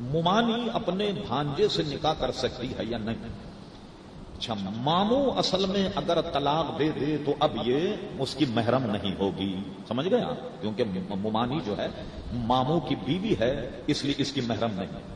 ممانی اپنے بھانجے سے نکاح کر سکتی ہے یا نہیں؟ اچھا مامو اصل میں اگر طلاق دے دے تو اب یہ اس کی محرم نہیں ہوگی۔ سمجھ گئے کیونکہ ممانی جو ہے، ماموں کی بیوی ہے، اس لیے اس کی محرم نہیں۔